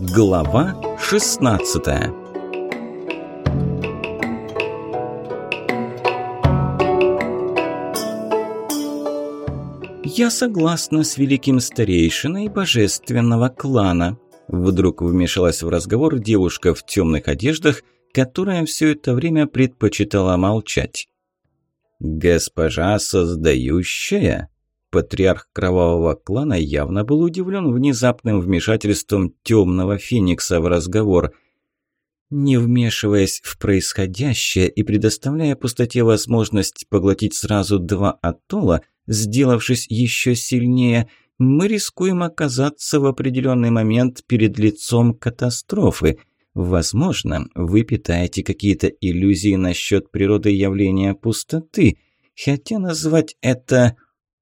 Глава 16 «Я согласна с великим старейшиной божественного клана», вдруг вмешалась в разговор девушка в темных одеждах, которая все это время предпочитала молчать. «Госпожа создающая?» Патриарх Кровавого Клана явно был удивлен внезапным вмешательством Темного Феникса в разговор. Не вмешиваясь в происходящее и предоставляя пустоте возможность поглотить сразу два атолла, сделавшись еще сильнее, мы рискуем оказаться в определенный момент перед лицом катастрофы. Возможно, вы питаете какие-то иллюзии насчет природы явления пустоты, хотя назвать это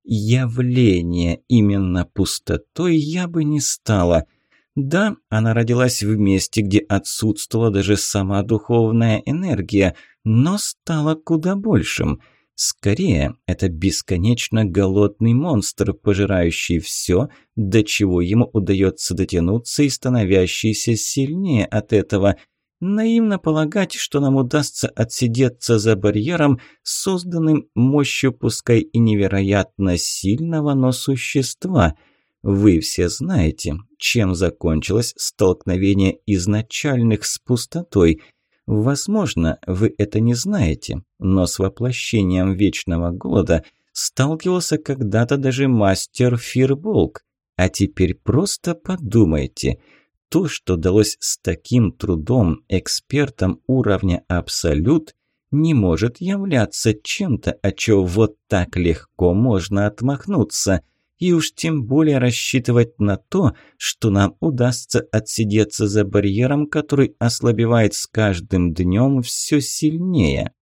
явление именно пустотой я бы не стала. Да, она родилась в месте, где отсутствовала даже сама духовная энергия, но стала куда большим. Скорее, это бесконечно голодный монстр, пожирающий все, до чего ему удается дотянуться и становящийся сильнее от этого – Наивно полагать, что нам удастся отсидеться за барьером, созданным мощью пускай и невероятно сильного, но существа. Вы все знаете, чем закончилось столкновение изначальных с пустотой. Возможно, вы это не знаете, но с воплощением вечного голода сталкивался когда-то даже мастер Фирболк. А теперь просто подумайте – то, что далось с таким трудом экспертам уровня абсолют, не может являться чем-то, о чём вот так легко можно отмахнуться, и уж тем более рассчитывать на то, что нам удастся отсидеться за барьером, который ослабевает с каждым днём всё сильнее.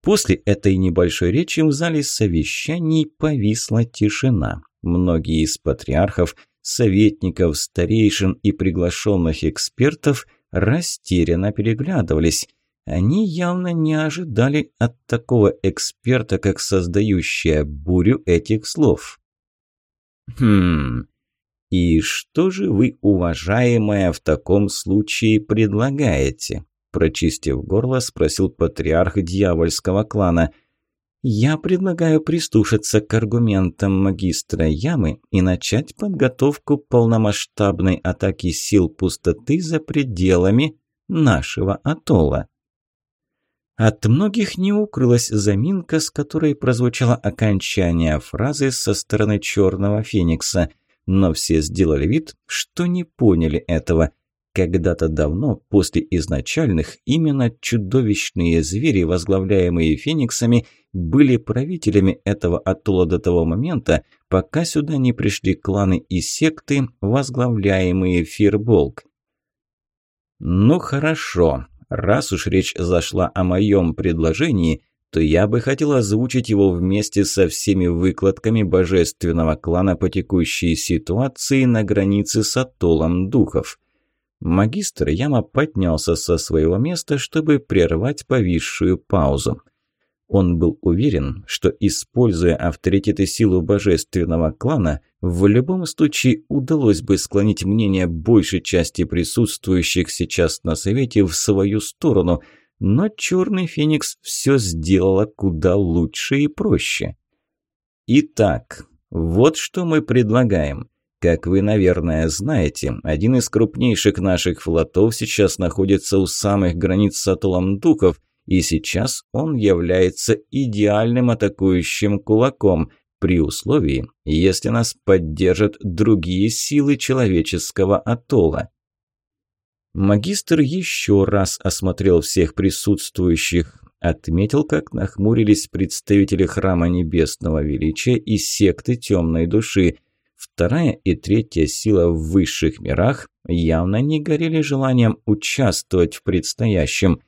После этой небольшой речи в зале совещаний повисла тишина. Многие из патриархов – советников, старейшин и приглашенных экспертов растерянно переглядывались. Они явно не ожидали от такого эксперта, как создающая бурю этих слов. «Хм... И что же вы, уважаемая, в таком случае предлагаете?» Прочистив горло, спросил патриарх дьявольского клана – я предлагаю прислушаться к аргументам магистра Ямы и начать подготовку полномасштабной атаки сил пустоты за пределами нашего атолла. От многих не укрылась заминка, с которой прозвучало окончание фразы со стороны черного феникса, но все сделали вид, что не поняли этого – когда-то давно, после изначальных, именно чудовищные звери, возглавляемые фениксами, были правителями этого атолла до того момента, пока сюда не пришли кланы и секты, возглавляемые Фирболк. «Ну хорошо, раз уж речь зашла о моем предложении, то я бы хотел озвучить его вместе со всеми выкладками божественного клана по текущей ситуации на границе с атоллом духов». Магистр Яма поднялся со своего места, чтобы прервать повисшую паузу. Он был уверен, что, используя авторитет и силу божественного клана, в любом случае удалось бы склонить мнение большей части присутствующих сейчас на совете в свою сторону, но Черный Феникс все сделала куда лучше и проще. Итак, вот что мы предлагаем. Как вы, наверное, знаете, один из крупнейших наших флотов сейчас находится у самых границ с атолом Дуков, и сейчас он является идеальным атакующим кулаком, при условии, если нас поддержат другие силы человеческого атолла. Магистр еще раз осмотрел всех присутствующих, отметил, как нахмурились представители Храма Небесного Величия и секты Темной Души – Вторая и третья сила в высших мирах явно не горели желанием участвовать в предстоящем.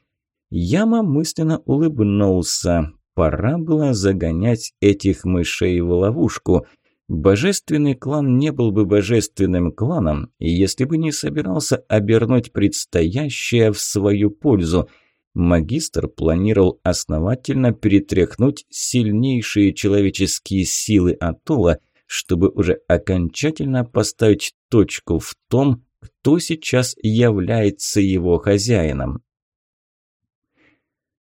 Яма мысленно улыбнулся. Пора было загонять этих мышей в ловушку. Божественный клан не был бы божественным кланом, если бы не собирался обернуть предстоящее в свою пользу – магистр планировал основательно перетряхнуть сильнейшие человеческие силы Атолла, чтобы уже окончательно поставить точку в том, кто сейчас является его хозяином.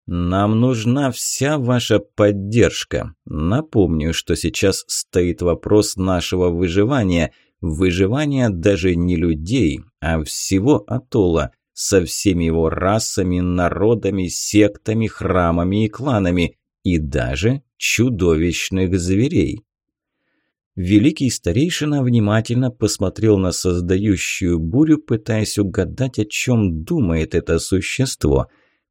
«Нам нужна вся ваша поддержка. Напомню, что сейчас стоит вопрос нашего выживания. Выживания даже не людей, а всего атолла, со всеми его расами, народами, сектами, храмами и кланами, и даже чудовищных зверей». Великий старейшина внимательно посмотрел на создающую бурю, пытаясь угадать, о чем думает это существо.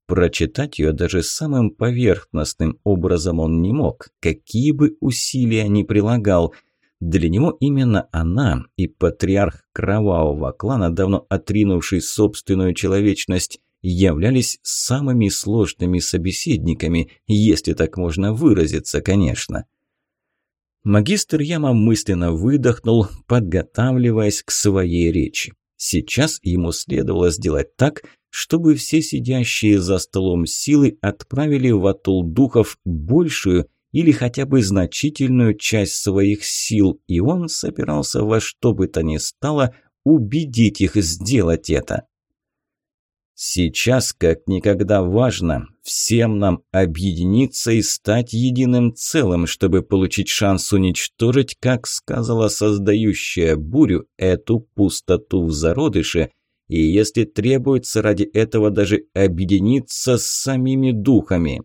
Прочитать ее даже самым поверхностным образом он не мог, какие бы усилия ни прилагал. Для него именно она и патриарх кровавого клана, давно отринувший собственную человечность, являлись самыми сложными собеседниками, если так можно выразиться, конечно. Магистр Яма мысленно выдохнул, подготавливаясь к своей речи. Сейчас ему следовало сделать так, чтобы все сидящие за столом силы отправили в атул духов большую или хотя бы значительную часть своих сил, и он собирался во что бы то ни стало убедить их сделать это. Сейчас, как никогда важно, всем нам объединиться и стать единым целым, чтобы получить шанс уничтожить, как сказала создающая бурю, эту пустоту в зародыше, и если требуется ради этого даже объединиться с самими духами.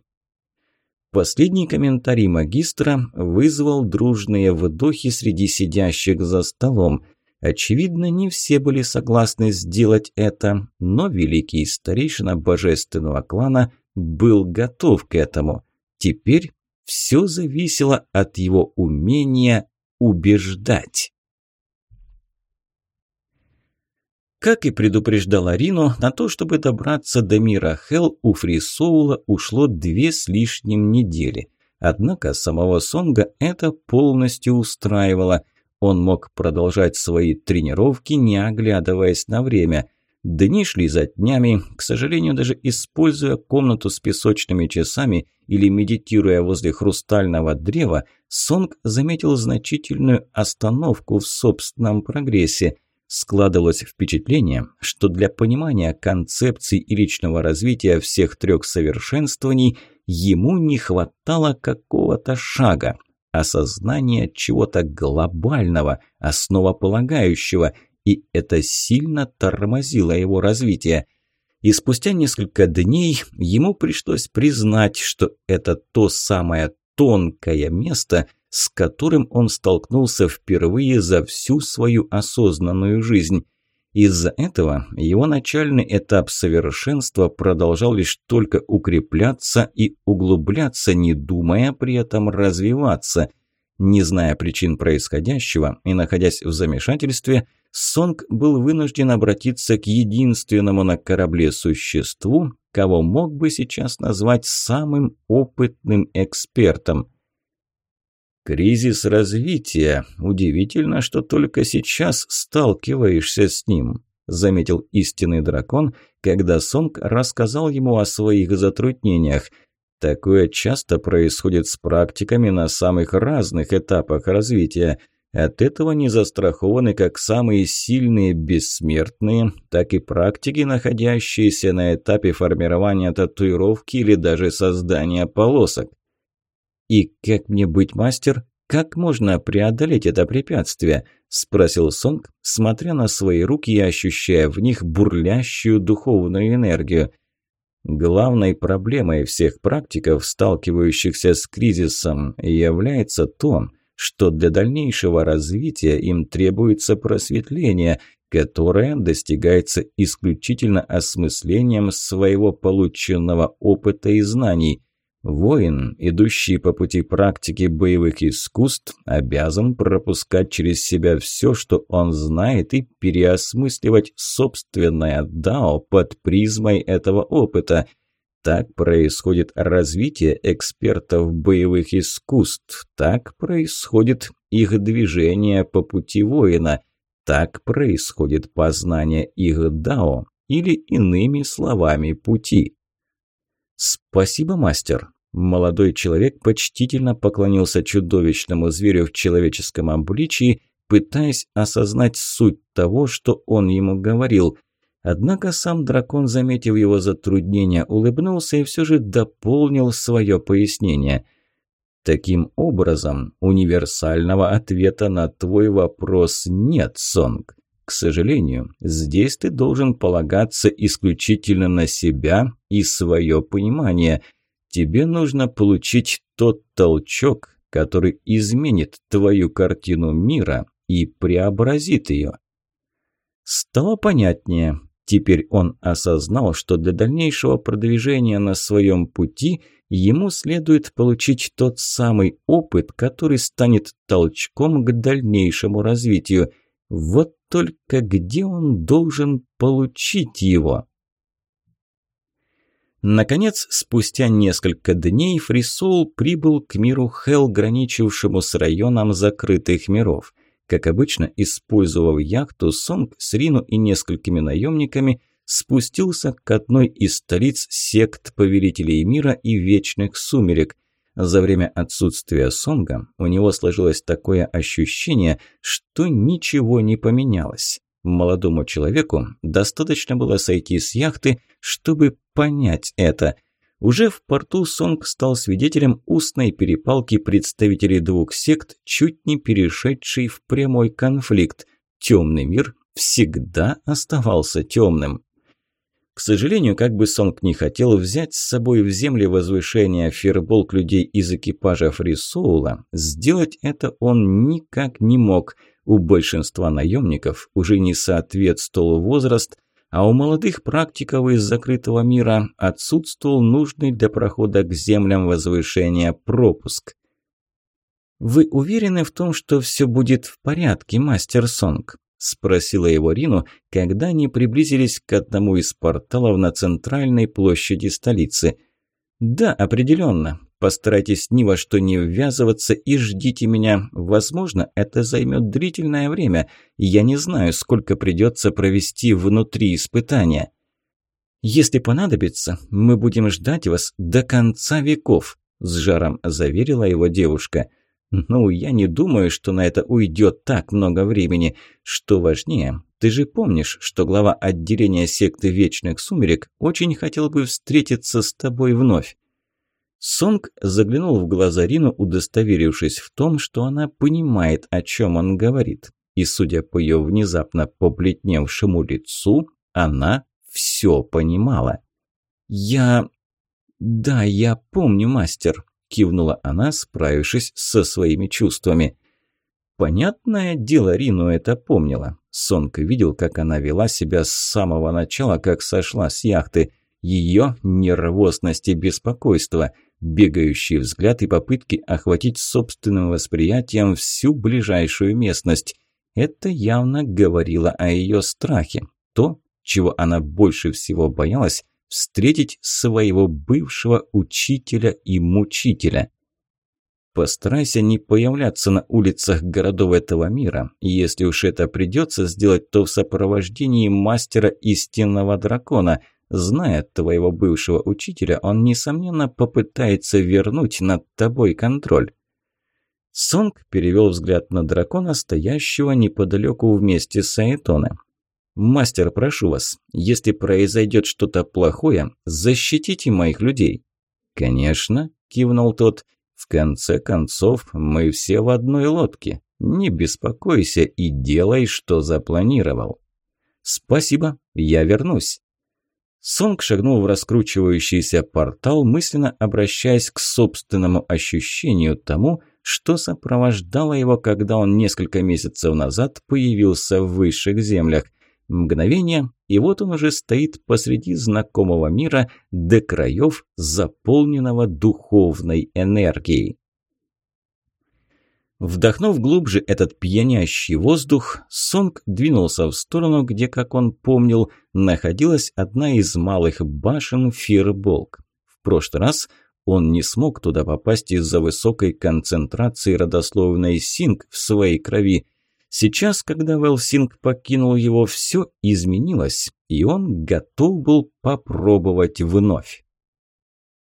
Последний комментарий магистра вызвал дружные вдохи среди сидящих за столом – Очевидно, не все были согласны сделать это, но великий старейшина божественного клана был готов к этому. Теперь все зависело от его умения убеждать. Как и предупреждала Рино, на то, чтобы добраться до мира Хелл, у Фрисоула ушло две с лишним недели. Однако самого Сонга это полностью устраивало – он мог продолжать свои тренировки, не оглядываясь на время. Дни шли за днями, к сожалению, даже используя комнату с песочными часами или медитируя возле хрустального древа, Сонг заметил значительную остановку в собственном прогрессе. Складывалось впечатление, что для понимания концепций и личного развития всех трех совершенствований ему не хватало какого-то шага осознание чего-то глобального, основополагающего, и это сильно тормозило его развитие. И спустя несколько дней ему пришлось признать, что это то самое тонкое место, с которым он столкнулся впервые за всю свою осознанную жизнь – из-за этого его начальный этап совершенства продолжал лишь только укрепляться и углубляться, не думая при этом развиваться. Не зная причин происходящего и находясь в замешательстве, Сонг был вынужден обратиться к единственному на корабле существу, кого мог бы сейчас назвать самым опытным экспертом – Кризис развития. Удивительно, что только сейчас сталкиваешься с ним», – заметил истинный дракон, когда Сонг рассказал ему о своих затруднениях. «Такое часто происходит с практиками на самых разных этапах развития». От этого не застрахованы как самые сильные бессмертные, так и практики, находящиеся на этапе формирования татуировки или даже создания полосок. И, как мне быть, мастер? Как можно преодолеть это препятствие? Спросил Сонг, смотря на свои руки и ощущая в них бурлящую духовную энергию. Главной проблемой всех практиков, сталкивающихся с кризисом, является то, что для дальнейшего развития им требуется просветление, которое достигается исключительно осмыслением своего полученного опыта и знаний. Воин, идущий по пути практики боевых искусств, обязан пропускать через себя все, что он знает, и переосмысливать собственное дао под призмой этого опыта. Так происходит развитие экспертов боевых искусств, так происходит их движение по пути воина, так происходит познание их дао или иными словами пути. «Спасибо, мастер!» Молодой человек почтительно поклонился чудовищному зверю в человеческом обличии, пытаясь осознать суть того, что он ему говорил. Однако сам дракон, заметив его затруднение, улыбнулся и все же дополнил свое пояснение. «Таким образом, универсального ответа на твой вопрос нет, Сонг. К сожалению, здесь ты должен полагаться исключительно на себя и свое понимание. Тебе нужно получить тот толчок, который изменит твою картину мира и преобразит ее. Стало понятнее. Теперь он осознал, что для дальнейшего продвижения на своем пути ему следует получить тот самый опыт, который станет толчком к дальнейшему развитию – вот только где он должен получить его? Наконец, спустя несколько дней Фрисол прибыл к миру Хел, граничившему с районом закрытых миров. Как обычно, использовав яхту, Сонг с Рину и несколькими наемниками спустился к одной из столиц сект Повелителей Мира и Вечных Сумерек – за время отсутствия Сонга у него сложилось такое ощущение, что ничего не поменялось. Молодому человеку достаточно было сойти с яхты, чтобы понять это. Уже в порту Сонг стал свидетелем устной перепалки представителей двух сект, чуть не перешедшей в прямой конфликт. Темный мир всегда оставался темным. К сожалению, как бы Сонг не хотел взять с собой в земли возвышения фирболк людей из экипажа Фрисоула, сделать это он никак не мог. У большинства наемников уже не соответствовал возраст, а у молодых практиков из закрытого мира отсутствовал нужный для прохода к землям возвышения пропуск. «Вы уверены в том, что все будет в порядке, мастер Сонг?» Спросила его Рину, когда они приблизились к одному из порталов на центральной площади столицы. «Да, определенно. Постарайтесь ни во что не ввязываться и ждите меня. Возможно, это займет длительное время. Я не знаю, сколько придется провести внутри испытания». «Если понадобится, мы будем ждать вас до конца веков», – с жаром заверила его девушка – «Ну, я не думаю, что на это уйдет так много времени. Что важнее, ты же помнишь, что глава отделения секты Вечных Сумерек очень хотел бы встретиться с тобой вновь». Сонг заглянул в глаза Рину, удостоверившись в том, что она понимает, о чем он говорит. И, судя по ее внезапно побледневшему лицу, она все понимала. «Я... да, я помню, мастер», – кивнула она, справившись со своими чувствами. Понятное дело, Рину это помнила. Сонка видел, как она вела себя с самого начала, как сошла с яхты. Ее нервозность и беспокойство, бегающий взгляд и попытки охватить собственным восприятием всю ближайшую местность. Это явно говорило о ее страхе. То, чего она больше всего боялась, встретить своего бывшего учителя и мучителя. Постарайся не появляться на улицах городов этого мира. Если уж это придется сделать, то в сопровождении мастера истинного дракона. Зная твоего бывшего учителя, он, несомненно, попытается вернуть над тобой контроль. Сонг перевел взгляд на дракона, стоящего неподалеку вместе с Аэтоном. «Мастер, прошу вас, если произойдет что-то плохое, защитите моих людей». «Конечно», – кивнул тот. «В конце концов, мы все в одной лодке. Не беспокойся и делай, что запланировал». «Спасибо, я вернусь». Сонг шагнул в раскручивающийся портал, мысленно обращаясь к собственному ощущению тому, что сопровождало его, когда он несколько месяцев назад появился в высших землях. Мгновение, и вот он уже стоит посреди знакомого мира до краев, заполненного духовной энергией. Вдохнув глубже этот пьянящий воздух, Сонг двинулся в сторону, где, как он помнил, находилась одна из малых башен Фирболк. В прошлый раз он не смог туда попасть из-за высокой концентрации родословной Синг в своей крови – Сейчас, когда Велсинг покинул его, все изменилось, и он готов был попробовать вновь.